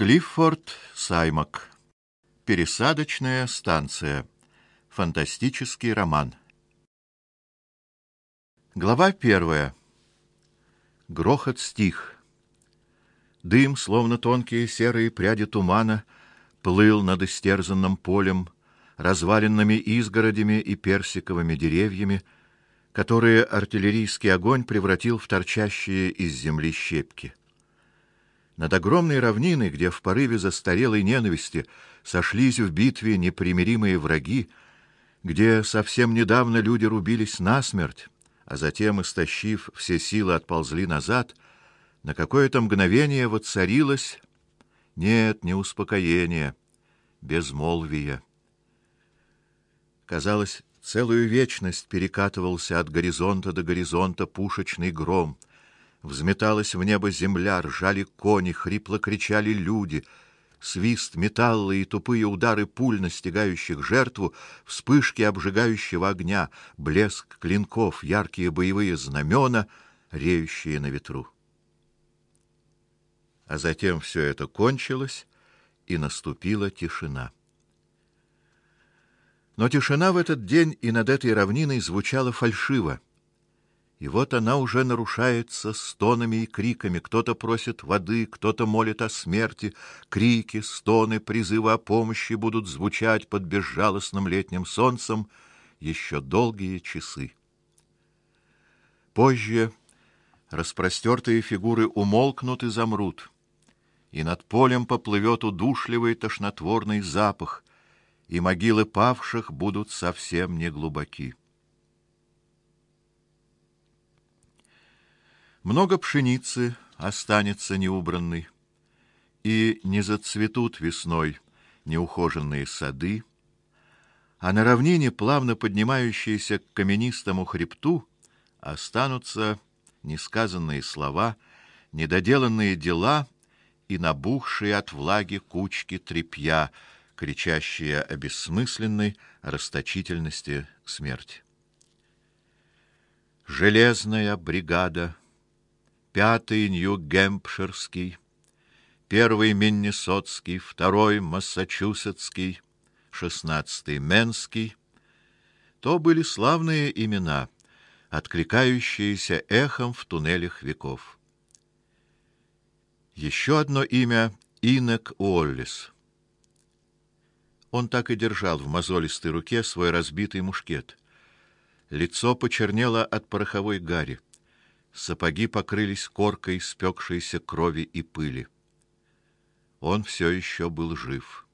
Клиффорд Саймак. Пересадочная станция. Фантастический роман. Глава первая. Грохот стих. Дым, словно тонкие серые пряди тумана, плыл над истерзанным полем, разваленными изгородями и персиковыми деревьями, которые артиллерийский огонь превратил в торчащие из земли щепки. Над огромной равниной, где в порыве застарелой ненависти сошлись в битве непримиримые враги, где совсем недавно люди рубились насмерть, а затем, истощив все силы, отползли назад, на какое-то мгновение воцарилось нет, не успокоение, безмолвие. Казалось, целую вечность перекатывался от горизонта до горизонта пушечный гром — Взметалась в небо земля, ржали кони, хрипло кричали люди. Свист металла и тупые удары пуль, настигающих жертву, вспышки обжигающего огня, блеск клинков, яркие боевые знамена, реющие на ветру. А затем все это кончилось, и наступила тишина. Но тишина в этот день и над этой равниной звучала фальшиво. И вот она уже нарушается стонами и криками. Кто-то просит воды, кто-то молит о смерти. Крики, стоны, призывы о помощи будут звучать под безжалостным летним солнцем еще долгие часы. Позже распростертые фигуры умолкнут и замрут, и над полем поплывет удушливый тошнотворный запах, и могилы павших будут совсем не глубоки. Много пшеницы останется неубранной, и не зацветут весной неухоженные сады, а на равнине, плавно поднимающейся к каменистому хребту, останутся несказанные слова, недоделанные дела и набухшие от влаги кучки трепья, кричащие о бессмысленной расточительности смерти. Железная бригада пятый Нью-Гэмпширский, первый Миннесотский, второй Массачусетский, шестнадцатый Менский. То были славные имена, откликающиеся эхом в туннелях веков. Еще одно имя Инек Уоллис. Он так и держал в мозолистой руке свой разбитый мушкет. Лицо почернело от пороховой гари. Сапоги покрылись коркой спекшейся крови и пыли. Он все еще был жив.